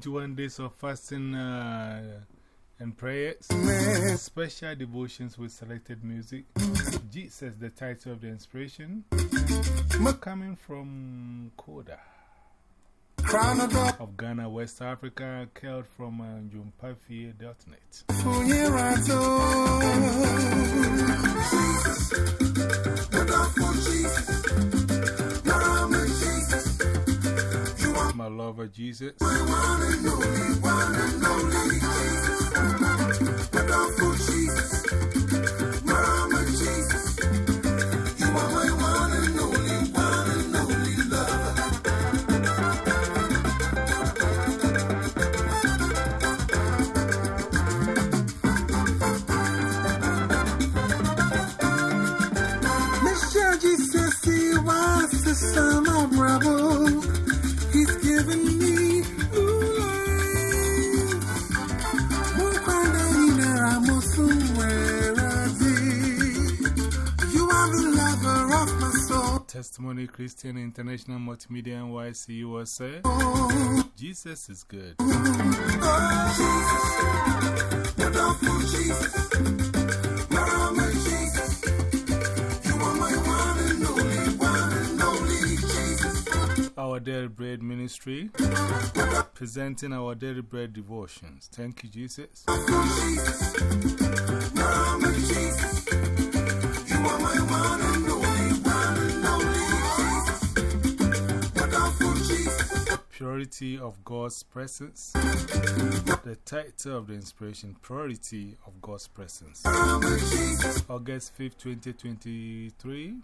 21 days of fasting uh, and prayers, special devotions with selected music. Jesus, the title of the inspiration, coming from Koda of Ghana, West Africa, curled from uh, jumpafie.net. My lover Jesus. Mr. Testimony Christian International Multimedia NYC USA. Jesus is good. Our Daily Bread Ministry presenting our Daily Bread devotions. Thank you, Jesus. Jesus. Purity of God's Presence. The title of the inspiration Purity of God's Presence. August 5th, 2023.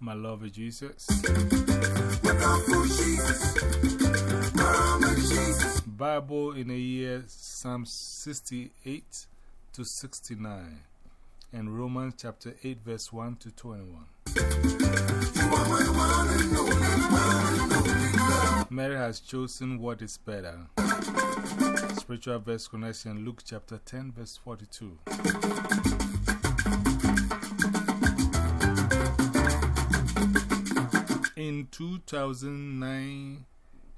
My love Jesus. Jesus. Bible in a year Psalm 68 to 69. And Romans chapter 8, verse 1 to 21. Mary has chosen what is better. Spiritual verse connection, Luke chapter 10, verse 42. In 2009,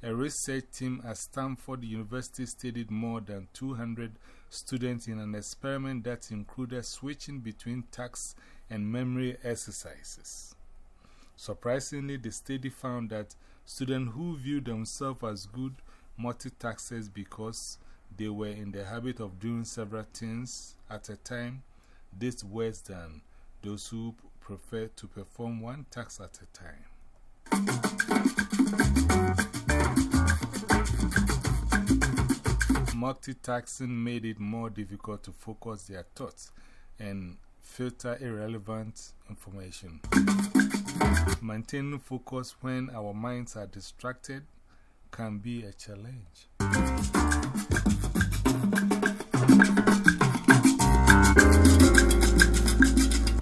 a research team at Stanford University studied more than 200 students in an experiment that included switching between tasks and memory exercises. Surprisingly, the study found that students who viewed themselves as good multitaskers because they were in the habit of doing several things at a time did worse than those who prefer to perform one task at a time. Multitasking made it more difficult to focus their thoughts and filter irrelevant information. Maintaining focus when our minds are distracted can be a challenge.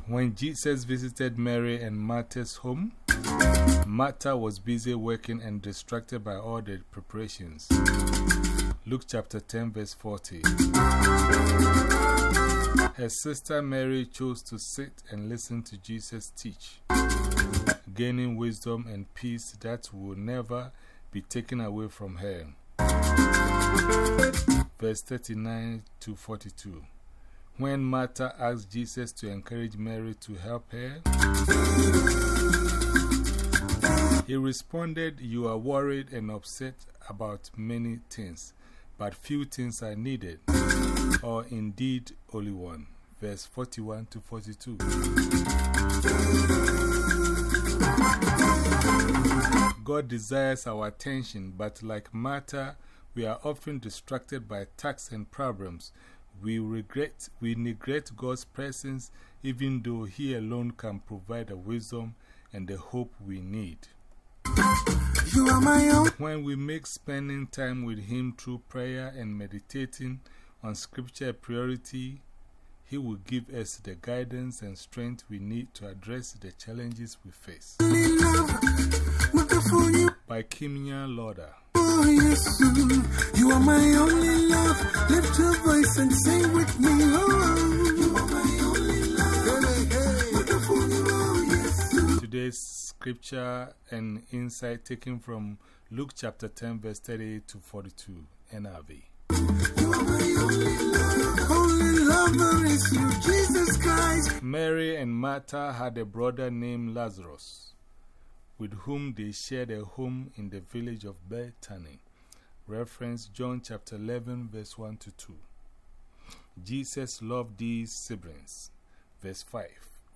When Jesus visited Mary and Martha's home, Martha was busy working and distracted by all the preparations. Luke chapter 10, verse 40. Her sister Mary chose to sit and listen to Jesus teach, gaining wisdom and peace that will never be taken away from her. Verse 39 to 42. When Martha asked Jesus to encourage Mary to help her, he responded, You are worried and upset about many things, but few things are needed, or indeed only one. Verse 41 to 42. God desires our attention, but like Martha, we are often distracted by tasks and problems. We regret, we neglect God's presence, even though He alone can provide the wisdom and the hope we need. You are my own. When we make spending time with Him through prayer and meditating on Scripture a priority, He will give us the guidance and strength we need to address the challenges we face. By Kimya Loder. Oh, yes, you are my only love. Lift your voice and sing with me. Oh, Today's scripture and insight taken from Luke chapter 10, verse 38 to 42, NIV. Mary and Martha had a brother named Lazarus, with whom they shared a home in the village of Bethany. Reference John chapter 11, verse 1 to 2. Jesus loved these siblings. Verse 5.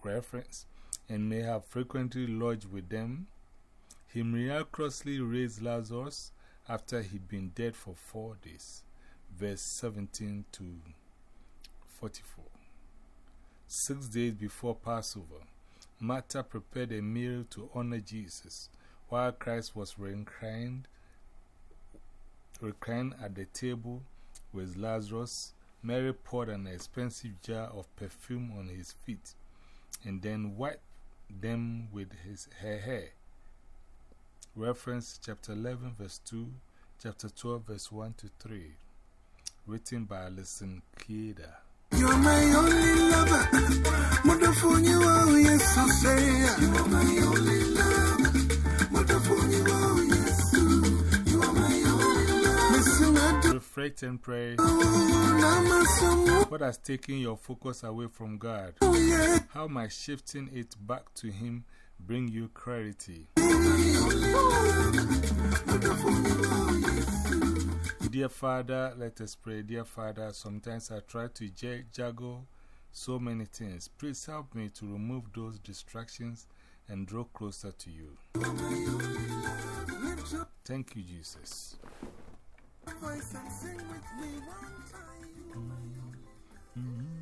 Reference and may have frequently lodged with them. He miraculously raised Lazarus after he'd been dead for four days. Verse 17 to 44. Six days before Passover, Martha prepared a meal to honor Jesus while Christ was reclined, reclined at the table with Lazarus. Mary poured an expensive jar of perfume on his feet and then wiped them with his, her hair. Reference chapter 11, verse 2, chapter 12, verse 1 to 3. Written by Alyson Kieda. You're my only lover. You are, yes, I say. You are my only lover. You are, pray. What has taken your focus away from God? How might shifting it back to Him bring you clarity? Dear Father, let us pray. Dear Father, sometimes I try to juggle so many things. Please help me to remove those distractions and draw closer to you. Thank you, Jesus. Voice and sing with me one time. Put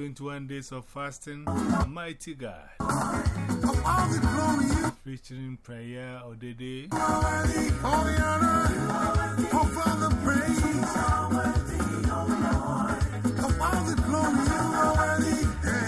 21 days of fasting, Mighty God, featuring prayer of the day. Of all the glory you are worthy.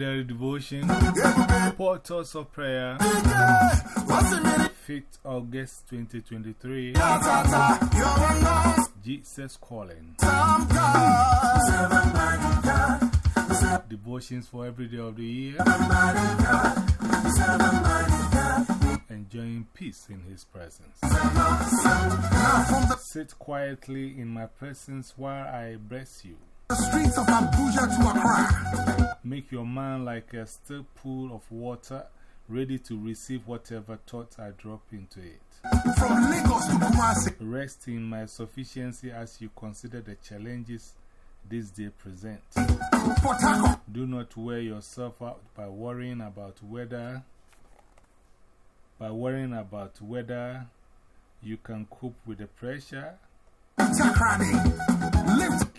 Sarion Daily Devotion, Portals of Prayer, 5th August 2023, Jesus Calling. Devotions for every day of the year, enjoying peace in His presence. Sit quietly in my presence while I bless you. Streets of Abuja to Accra. Make your mind like a still pool of water, ready to receive whatever thoughts I drop into it. From Lagos to Kumasi. Rest in my sufficiency as you consider the challenges this day present. Port Harcourt. Do not wear yourself out by worrying about whether by worrying about whether you can cope with the pressure.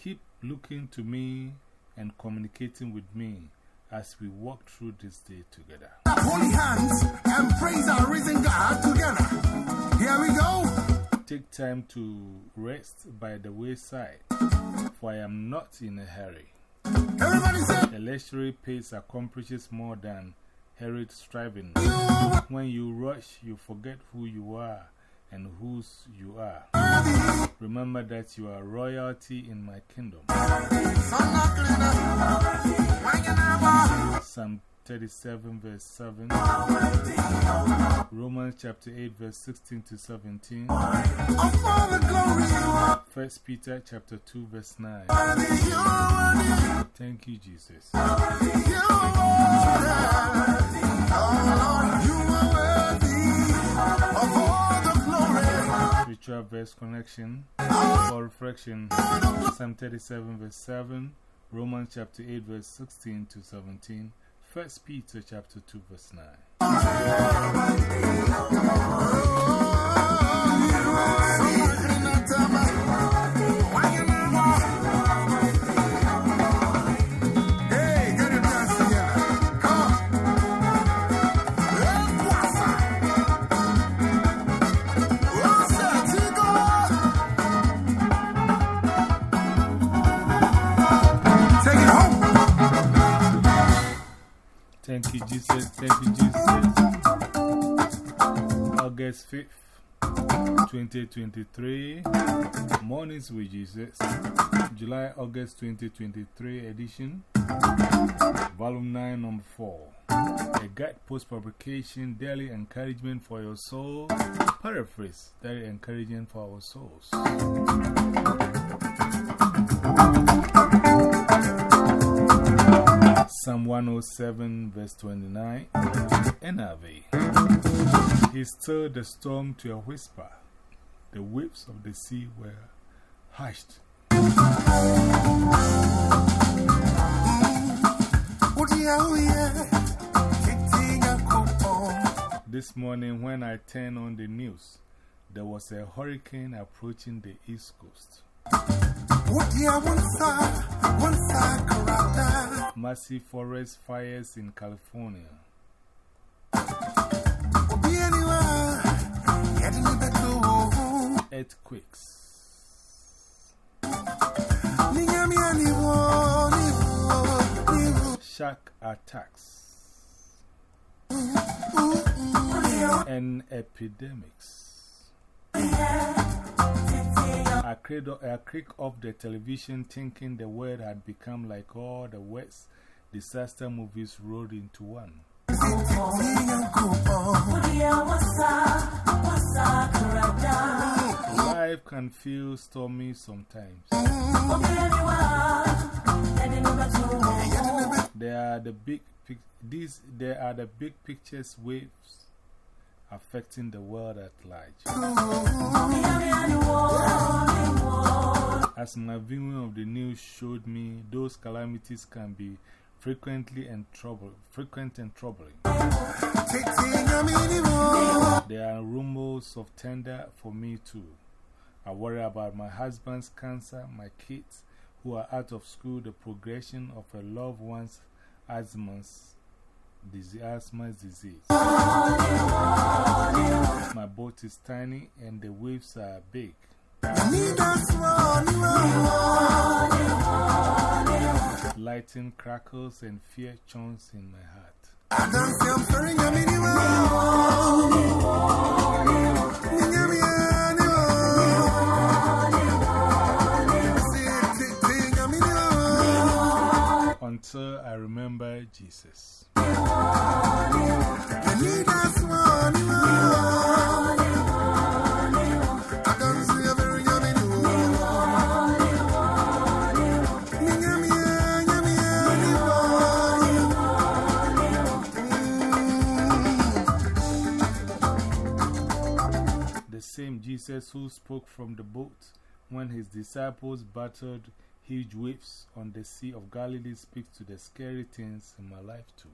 Keep looking to me and communicating with me as we walk through this day together. up holy hands and praise our risen God together. Here we go. Take time to rest by the wayside, for I am not in a hurry. Everybody say, A leisurely pace accomplishes more than hurried striving. When you rush, you forget who you are and whose you are. Remember that you are royalty in my kingdom. Psalm 37, verse 7. Romans chapter 8, verse 16 to 17. Of all the glory you are 1 Peter chapter 2, verse 9. worthy. You worthy. Thank you, Jesus. Spiritual verse connection for reflection. Psalm 37, verse 7. Romans chapter 8, verse 16 to 17. 1 Peter chapter 2, verse 9. Thank you, Jesus. Thank you, Jesus. August 5th, 2023. Mornings with Jesus. July, August 2023 edition. Volume 9, number 4. A guide post publication, daily encouragement for your soul. Paraphrase, daily encouragement for our souls. Psalm 107, verse 29. NIV. He stilled the storm to a whisper. The waves of the sea were hushed. This morning, when I turned on the news, there was a hurricane approaching the east coast. Massive forest fires in California. Earthquakes. Shark attacks. And epidemics. I clicked, I clicked off the television thinking the world had become like all the West disaster movies rolled into one. Life can feel stormy sometimes. There are the big these there are the big pictures waves affecting the world at large. As my viewing of the news showed me, those calamities can be frequently and trouble, frequent and troubling. There are rumors of tender for me too. I worry about my husband's cancer, my kids who are out of school, the progression of a loved one's asthma's asthma's disease. My boat is tiny and the waves are big. Lighting crackles and fear churns in my heart. Until I remember Jesus. The same Jesus who spoke from the boat when his disciples battered huge waves on the Sea of Galilee speaks to the scary things in my life too.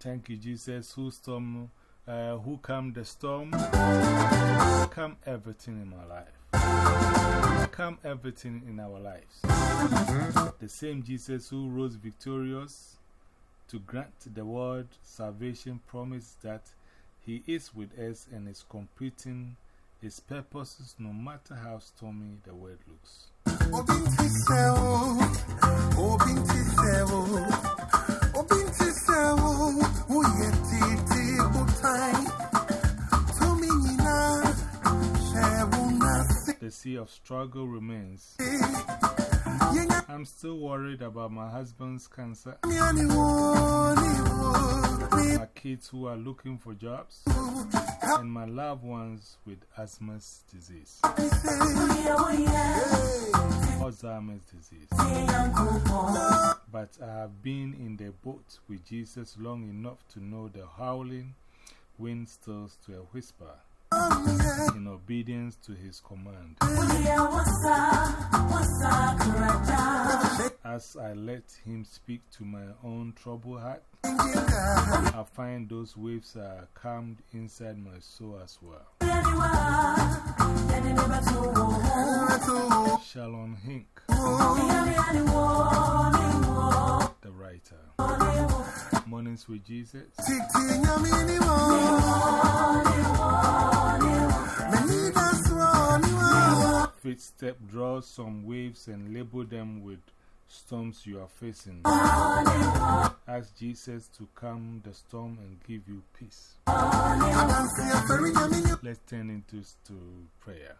Thank you, Jesus, who storm, uh, who calmed the storm, calm everything in my life, calm everything in our lives. The same Jesus who rose victorious to grant the world salvation promised that He is with us and is completing His purposes no matter how stormy the world looks. The sea of struggle remains. I'm still worried about my husband's cancer, my kids who are looking for jobs, and my loved ones with asthma's disease, Alzheimer's disease. But I have been in the boat with Jesus long enough to know the howling wind stills to a whisper in obedience to his command. As I let him speak to my own troubled heart, I find those waves are calmed inside my soul as well. Sharon Hinck, writer. Mornings with Jesus. Step draw some waves and label them with storms you are facing. Ask Jesus to calm the storm and give you peace. Let's turn into to prayer.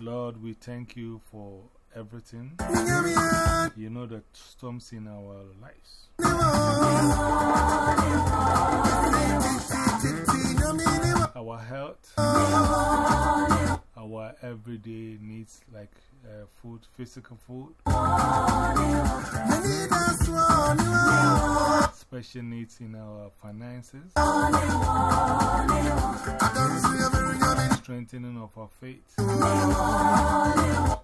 Lord, we thank you for everything. You know the storms in our lives. Our health, our everyday needs like uh, food, physical food, special needs in our finances, strengthening of our faith,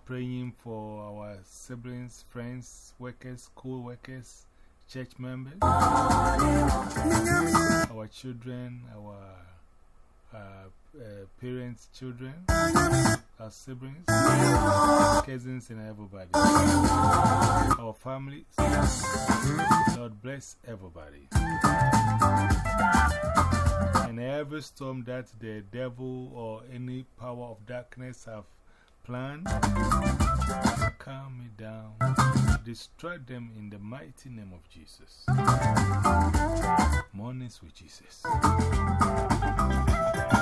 praying for our siblings, friends, workers, co workers, church members, our children, our uh, uh, parents, children, our siblings, cousins, and everybody. Our families. Lord bless everybody. And every storm that the devil or any power of darkness have planned, calm me down, destroy them in the mighty name of Jesus. Mornings with Jesus.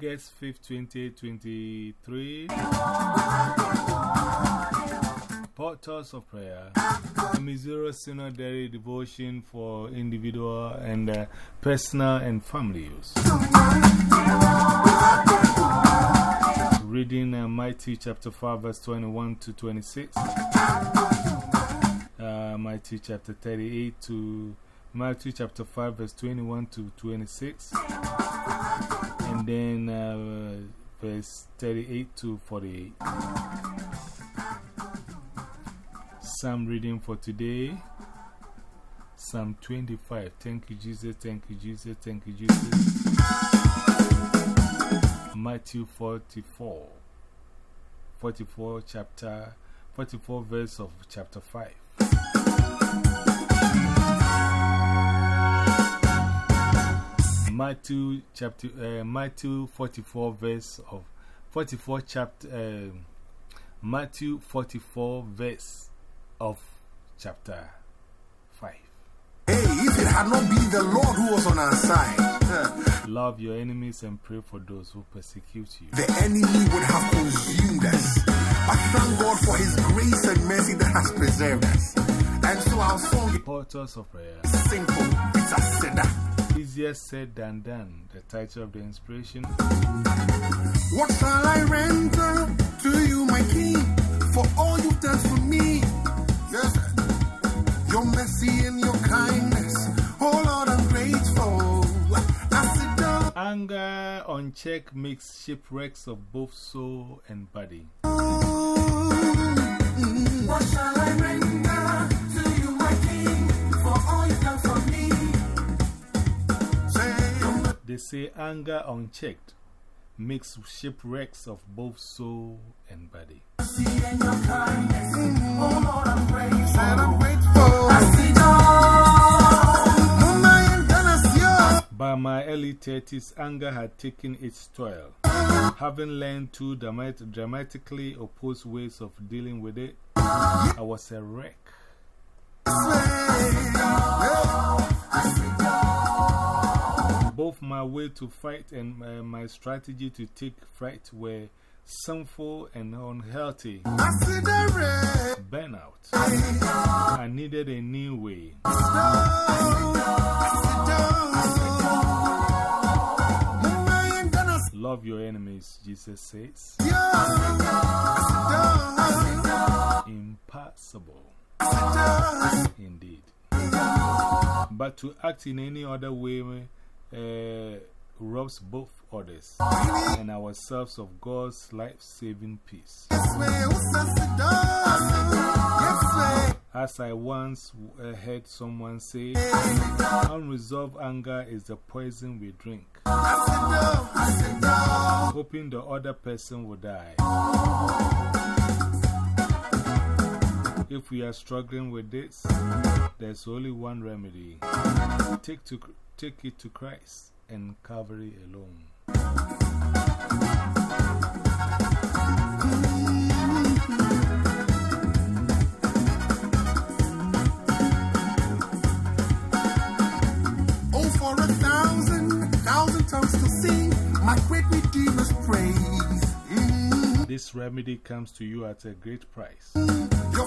August 5th, 2023. Portals of Prayer. Missouri Synodary Devotion for individual and uh, personal and family use. Reading uh, Matthew chapter 5, verse 21 to 26. Uh, Matthew chapter 38 to Matthew chapter 5, verse 21 to 26. Then uh, verse 38 to 48. Psalm reading for today Psalm 25. Thank you, Jesus. Thank you, Jesus. Thank you, Jesus. Matthew 44. 44 chapter, 44 verse of chapter 5. Matthew chapter, uh, Matthew 44 verse of 44 chapter, uh, Matthew 44 verse of chapter 5. Hey, if it had not been the Lord who was on our side, Love your enemies and pray for those who persecute you. the enemy would have consumed us. But thank God for His grace and mercy that has preserved us. And so our song Portals of prayer. simple. It's a seda. Easier said than done. The title of the inspiration. What shall I render to you, my King, for all you've done for me? Yes, your mercy and your kindness. Oh Lord, I'm grateful. I sit down. Anger unchecked makes shipwrecks of both soul and body. Mm-hmm. What shall I render They say anger unchecked makes shipwrecks of both soul and body. mercy and your kindness. Mm. Oh Lord, I'm grateful. Said I'm grateful. I sit down. Mama and Ganasio. By my early 30s, anger had taken its toll. Having learned two dramat dramatically opposed ways of dealing with it, I was a wreck. Both my way to fight and uh, my strategy to take fright were sinful and unhealthy. Burnout. I needed a new way. Love your enemies, Jesus says. Impossible. Indeed. But to act in any other way uh, robs both others and ourselves of God's life saving peace. As I once uh, heard someone say, unresolved anger is the poison we drink, hoping the other person will die. If we are struggling with this, there's only one remedy take, to, take it to Christ and Calvary alone. Oh, for a thousand, thousand tongues to sing my great Redeemer's praise. Mm, This remedy comes to you at a great price.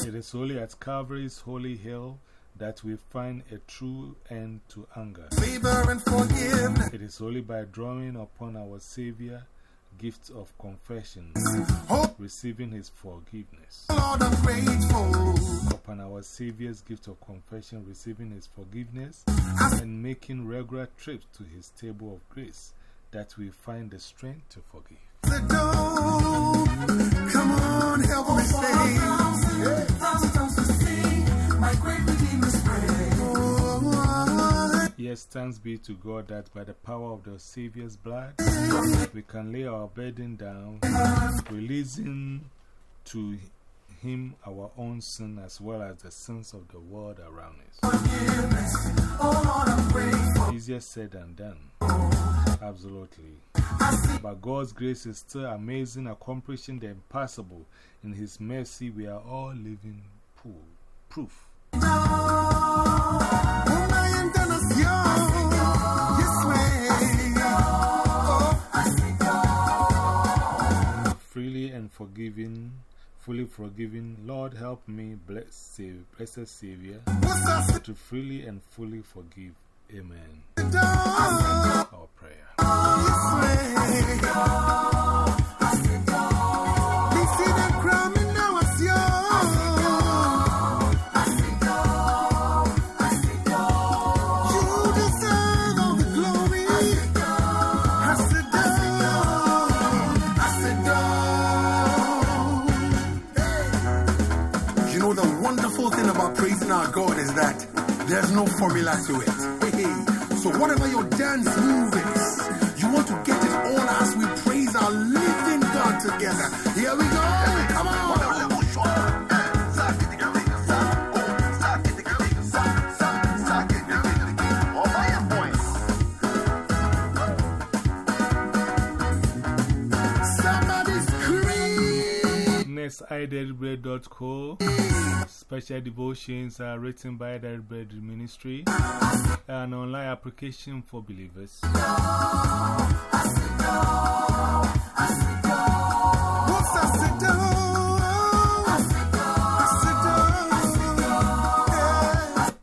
It is only at Calvary's holy hill that we find a true end to anger. favor and forgiveness. It is only by drawing upon our Savior gift of confession, receiving His forgiveness. Lord, Upon our Savior's gift of confession, receiving His forgiveness, and making regular trips to His table of grace, that we find the strength to forgive. Sit down. Come on, help me say. Thousand Yes, thanks be to God that by the power of the Savior's blood, we can lay our burden down, releasing to Him our own sin as well as the sins of the world around us. Easier said than done. Absolutely. But God's grace is still amazing, accomplishing the impossible. In His mercy, we are all living proof. Fully forgiving. Lord, help me, bless, save, blessed Savior, to freely and fully forgive. Amen. Our prayer. Formula to it. So whatever your dance move is, you want to get it on as we praise our living God together. Here we go. Come on. Somebody scream. Next, iDailyBread.co. Special devotions are written by Daily Bread Ministry, an online application for believers.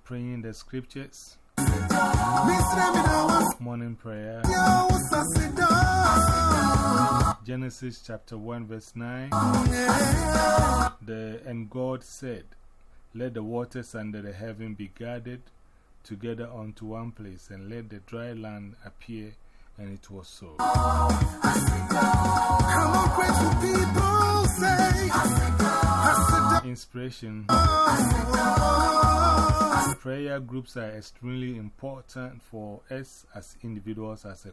Praying the scriptures, morning prayer? Genesis chapter 1, verse 9. The, and God said, Let the waters under the heaven be gathered together unto one place, and let the dry land appear. And it was so. Inspiration Prayer groups are extremely important for us as individuals as a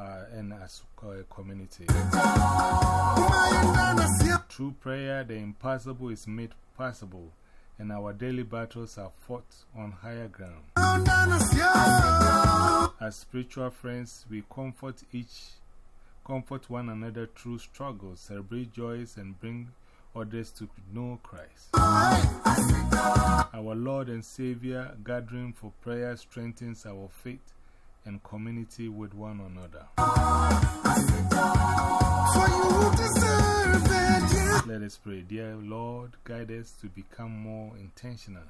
uh, and as a community. Through prayer, the impossible is made possible, and our daily battles are fought on higher ground. As spiritual friends, we comfort each, comfort one another through struggles, celebrate joys, and bring others to know Christ. Our Lord and Savior gathering for prayer strengthens our faith and community with one another. Let us pray. Dear Lord, guide us to become more intentional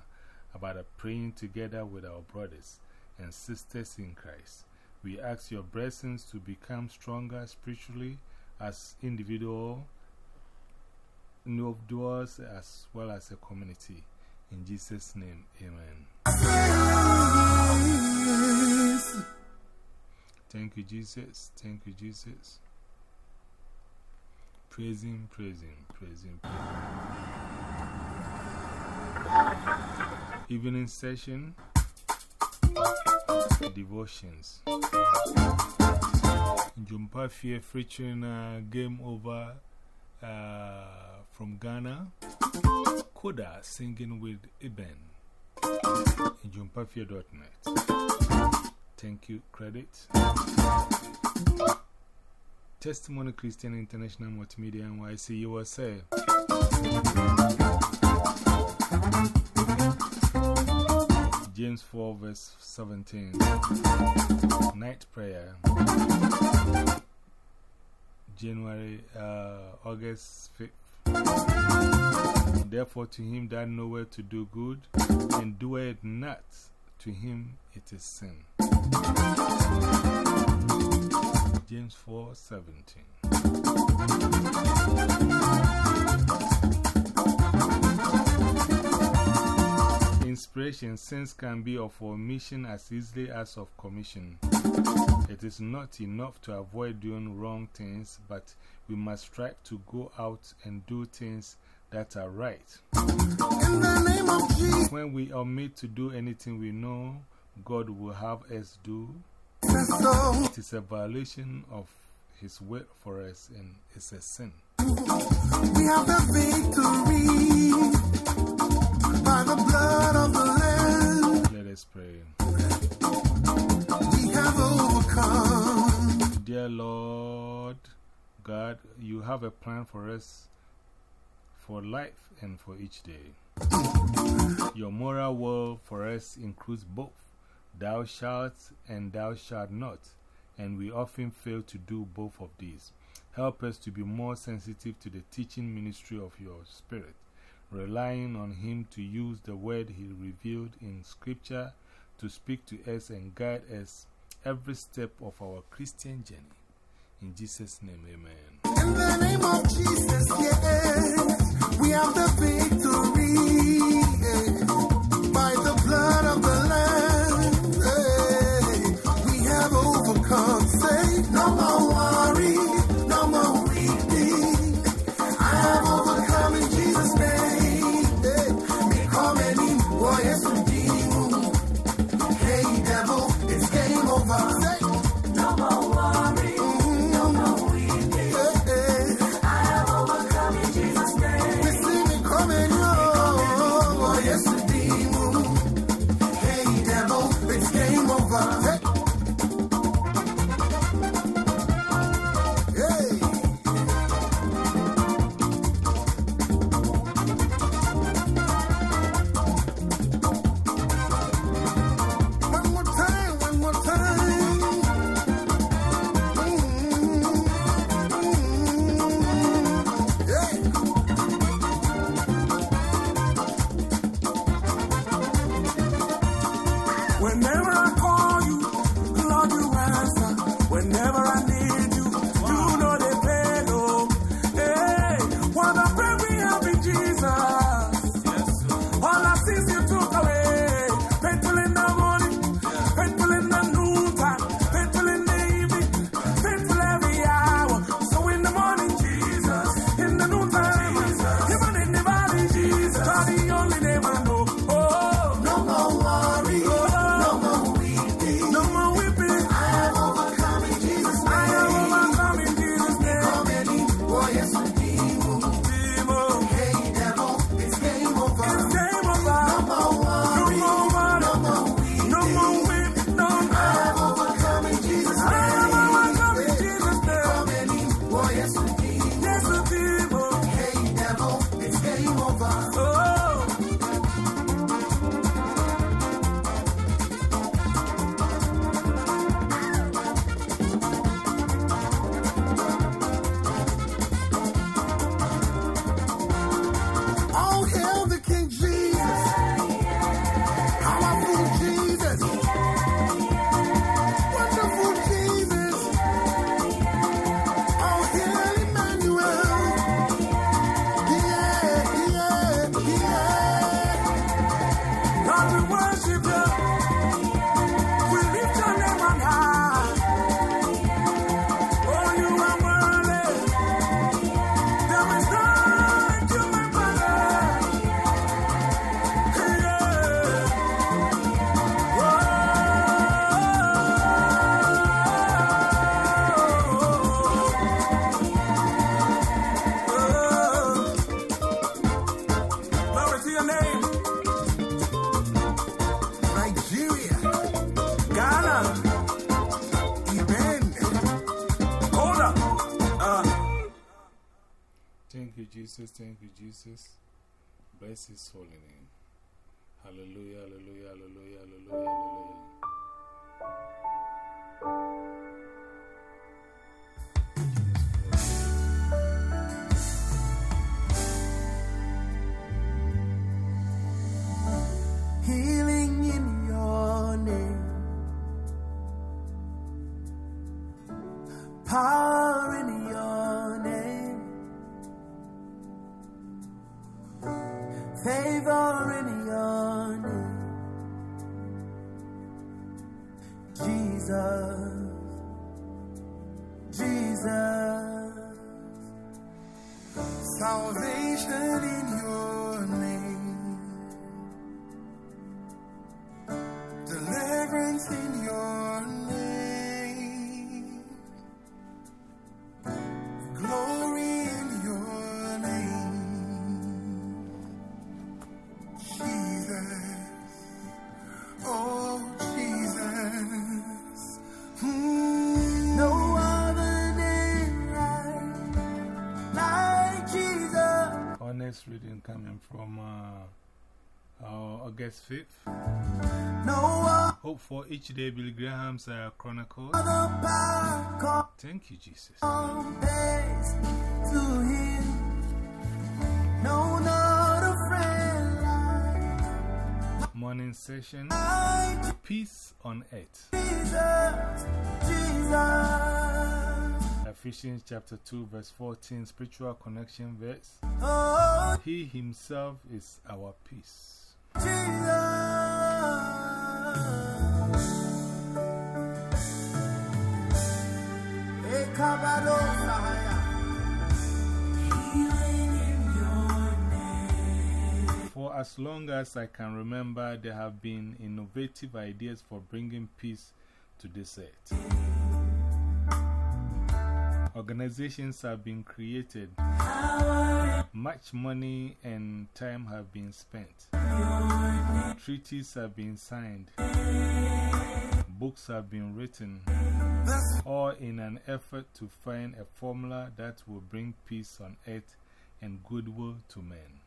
about praying together with our brothers and sisters in Christ. We ask your blessings to become stronger spiritually as individual individuals as well as a community. In Jesus' name, amen. Thank you, Jesus. Thank you, Jesus. Praising, praising, praise Him. Evening session, devotions. Jumpa Fear featuring Game Over uh, from Ghana. Koda singing with Iben. Jumpafear.net. Thank you, credit. Testimony Christian International Multimedia NYC USA. James 4, verse 17. Night prayer. January, uh, August 5th. Therefore, to him that knoweth to do good and doeth not, to him it is sin. James 4 17. Inspiration sins can be of omission as easily as of commission. It is not enough to avoid doing wrong things, but we must strive to go out and do things that are right. In the name of Jesus, When we omit to do anything we know God will have us do, it is a violation of His will for us and it's a sin. we have the victory by the blood of the Lamb. Let us pray. We have overcome. Dear Lord God, you have a plan for us for life and for each day. Your moral will for us includes both thou shalt and thou shalt not, and we often fail to do both of these. Help us to be more sensitive to the teaching ministry of your Spirit, relying on Him to use the word He revealed in Scripture to speak to us and guide us every step of our Christian journey. In Jesus' name, amen. In the name of Jesus, yes, we have the victory by the blood of the Say, Bless his holy name. Hallelujah, hallelujah, hallelujah, hallelujah, hallelujah. August 5th. No Hope for each day, Billy Graham's uh, Chronicles. Thank you, Jesus. compares to him. No, not a friend like Morning session Peace on Earth. Jesus, Jesus. Ephesians chapter 2, verse 14, spiritual connection verse. Oh, He himself is our peace. For as long as I can remember, there have been innovative ideas for bringing peace to this earth. Organizations have been created, much money and time have been spent, treaties have been signed, books have been written, all in an effort to find a formula that will bring peace on earth and goodwill to men.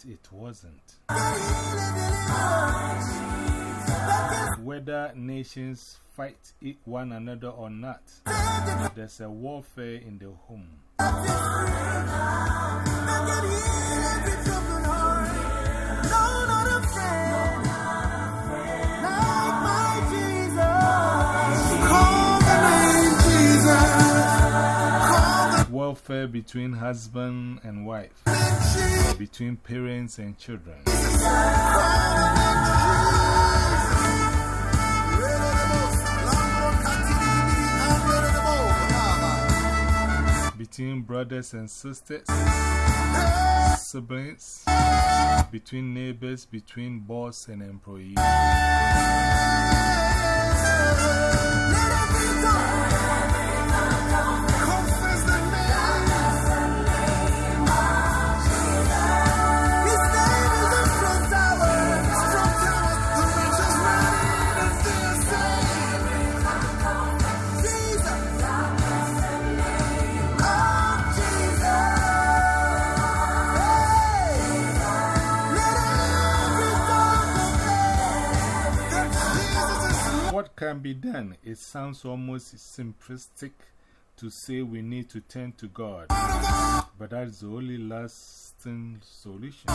But it wasn't. Whether nations fight one another or not, there's a warfare in the home. Warfare between husband and wife, between parents and children, between brothers and sisters, siblings, between neighbors, between boss and employee. Can be done. It sounds almost simplistic to say we need to turn to God, but that is the only lasting solution.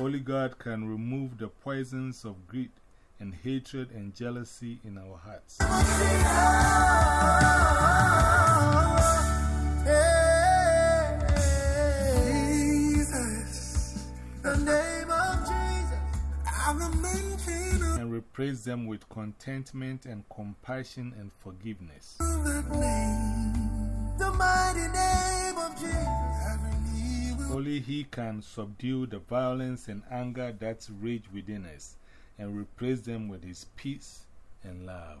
Only God can remove the poisons of greed and hatred and jealousy in our hearts. And replace them with contentment and compassion and forgiveness. Only He can subdue the violence and anger that rage within us and replace them with His peace and love.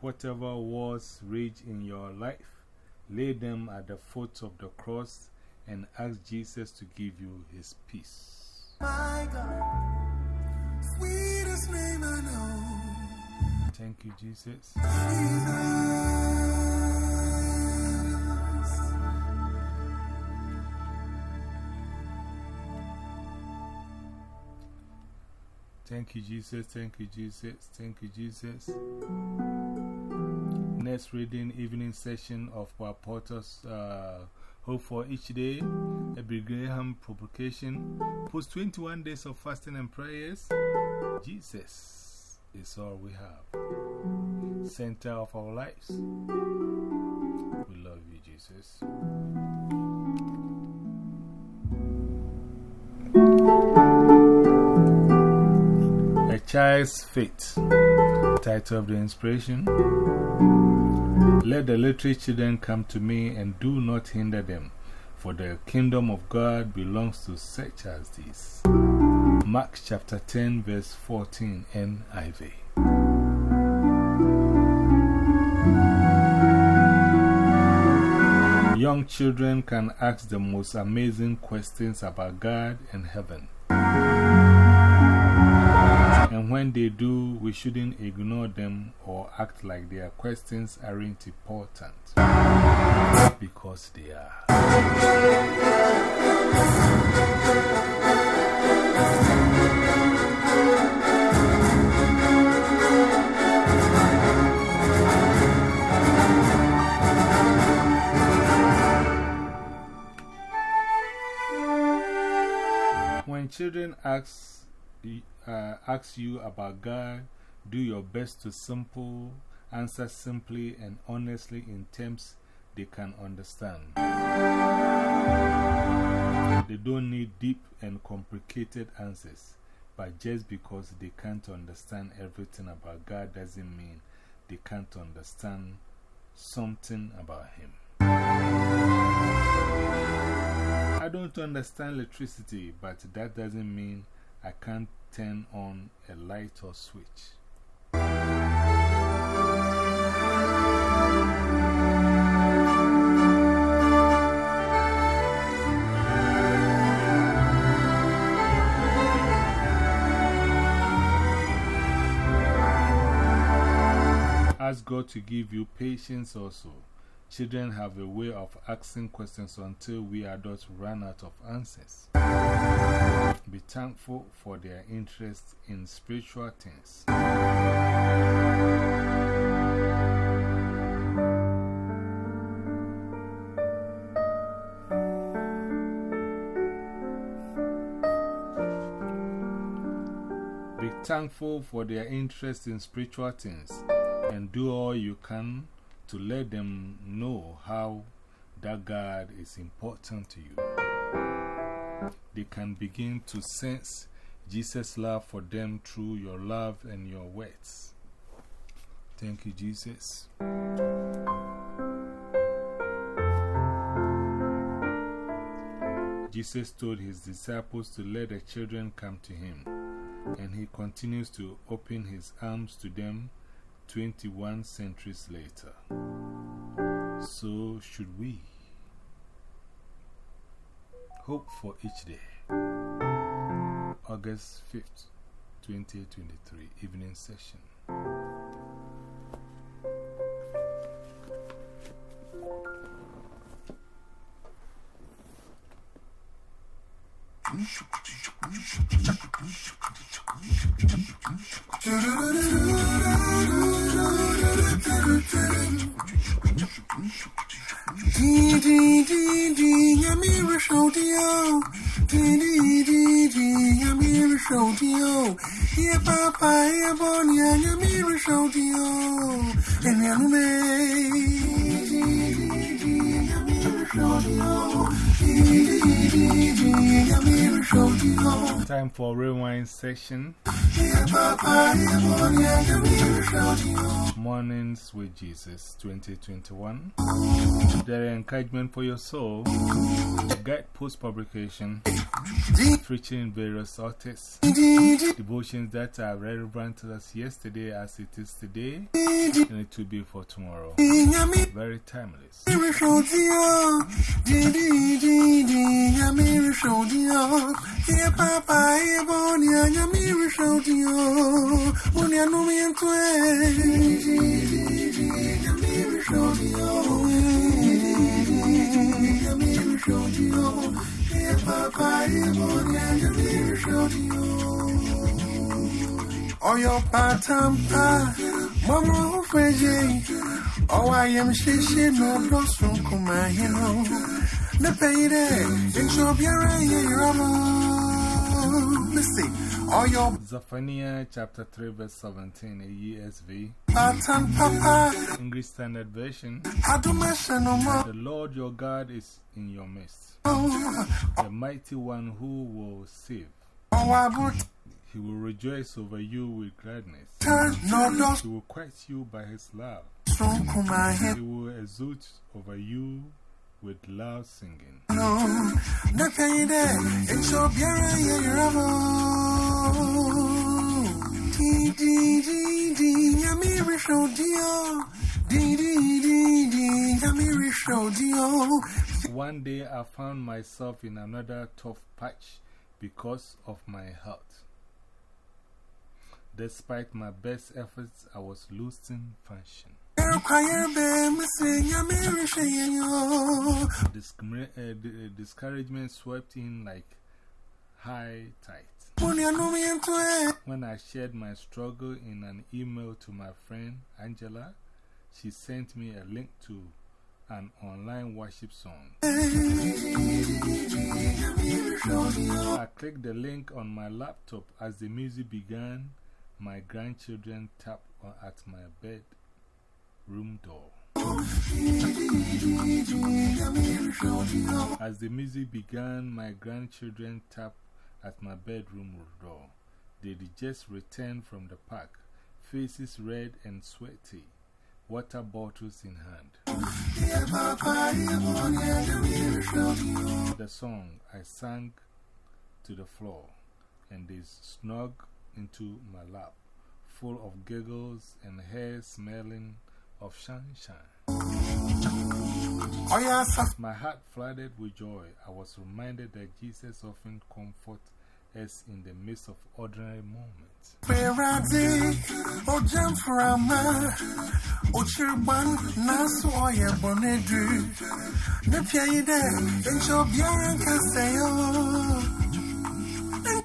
Whatever wars rage in your life, lay them at the foot of the cross and ask Jesus to give you His peace. My God, sweetest name I know. Thank you, Jesus. Thank you, Jesus. Thank you, Jesus. Thank you, Jesus. Next reading, evening session of our Porter's uh, Hope for each day, a Graham publication. Post 21 days of fasting and prayers. Jesus is all we have. Center of our lives. We love you, Jesus. A Child's Faith. Title of the inspiration. Let the little children come to me and do not hinder them, for the kingdom of God belongs to such as these. Mark chapter 10, verse 14, NIV. Young children can ask the most amazing questions about God and heaven. When they do, we shouldn't ignore them or act like their questions aren't important. Because they are. When children ask uh, asks you about God, do your best to simple answer simply and honestly in terms they can understand. They don't need deep and complicated answers, but just because they can't understand everything about God doesn't mean they can't understand something about Him. I don't understand electricity, but that doesn't mean I can't turn on a light or switch. Ask God to give you patience also. Children have a way of asking questions until we adults run out of answers. Be thankful for their interest in spiritual things. Be thankful for their interest in spiritual things and do all you can to let them know how that God is important to you. They can begin to sense Jesus' love for them through your love and your words. Thank you, Jesus. Jesus told his disciples to let the children come to him, and he continues to open his arms to them 21 centuries later. So should we. Hope for each day. August 5th, 2023, evening session. 滴滴滴滴呀，咪咪手ง哦，滴วัต呀，咪咪手บดี爸爸ดี尼呀，咪咪手วัตถุ滴滴滴滴，呀咪ป้าไ滴บ่เนี้ yeah, for rewind session. Mornings with Jesus 2021. The encouragement for your soul. Guide post publication. Featuring various authors. Devotions that are relevant to us yesterday as it is today. And it will be for tomorrow. Very timeless e papa e bonia ya mi rishaudio bonia no mi entue ya mi rishaudio ya mi rishaudio e papa e bonia ya. Oyo patampa, mama ufeje. Oh, I am shishi no blossom kuma hino. Ne payde, in shobiara ye ramo. Listen, oyo Zephaniah chapter 3, verse 17, a ESV. papa, English Standard Version. adumasha no mo. The Lord your God is in your midst, the mighty one who will save. He will rejoice over you with gladness. turn no dos He will quiet you by his love. He will exult over you with loud singing. One day I found myself in another tough patch because of my health. Despite my best efforts, I was losing function. Uh, uh, discouragement swept in like high tide. When I shared my struggle in an email to my friend Angela, she sent me a link to an online worship song. I clicked the link on my laptop as the music began. My grandchildren tap at my bedroom door. As the music began, my grandchildren tapped at my bedroom door. They just returned from the park, faces red and sweaty, water bottles in hand. The song I sang to the floor, and they snug into my lap, full of giggles and hair smelling of sunshine. Oh, yes. My heart flooded with joy. I was reminded that Jesus often comforts us in the midst of ordinary moments.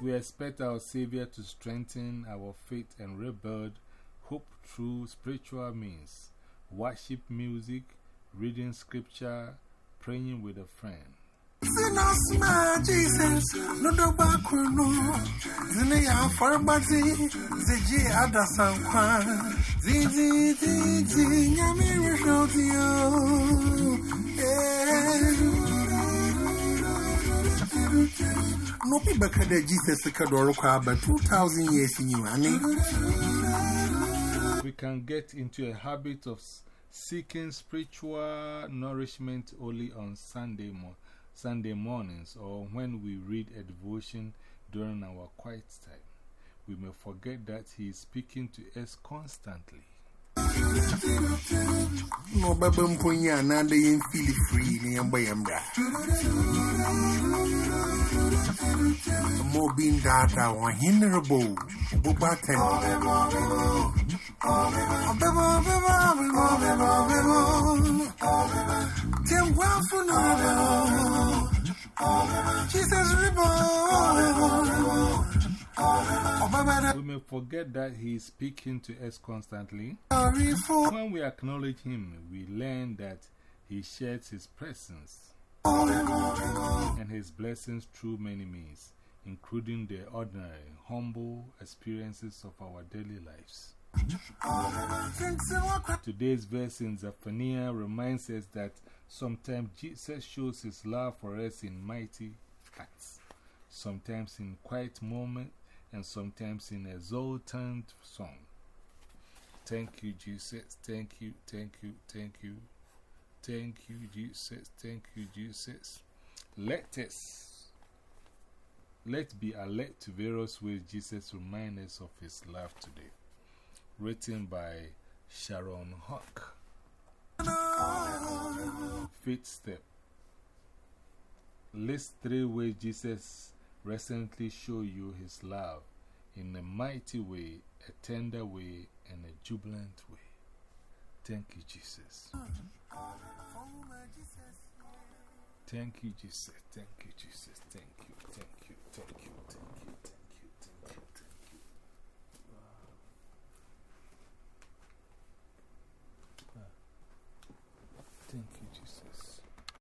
We expect our Savior to strengthen our faith and rebuild hope through spiritual means, worship music, reading scripture, praying with a friend. No Jesus Kadoro Kwaba 2,000 years in you. We can get into a habit of seeking spiritual nourishment only on Sunday, mo Sunday mornings or when we read a devotion during our quiet time. We may forget that He is speaking to us constantly. No baba mponya na de yen feel free ni yamba yamba. Mo bin data wa hinrabo. Buba ten. Tim wafu no. Jesus ribo. We may forget that He is speaking to us constantly. When we acknowledge Him, we learn that He shares His presence and His blessings through many means, including the ordinary, humble experiences of our daily lives. Today's verse in Zephaniah reminds us that sometimes Jesus shows His love for us in mighty acts, sometimes in quiet moments and sometimes in exultant song. Thank you, Jesus. Thank you, thank you, thank you. Thank you, Jesus. Thank you, Jesus. Let us, let be alert to various ways Jesus reminds us of his love today. Written by Sharon Hinck. Fifth step. List three ways Jesus recently show you his love in a mighty way, a tender way, and a jubilant way. Thank you, Jesus. Thank you, Jesus. Thank you, Jesus. Thank you, thank you, thank you, thank you,